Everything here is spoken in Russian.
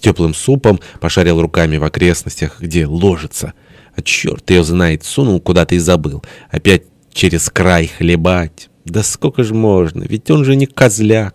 теплым супом, пошарил руками в окрестностях, где ложится. А черт ее знает, сунул куда-то и забыл. Опять через край хлебать. Да сколько ж можно, ведь он же не козляк.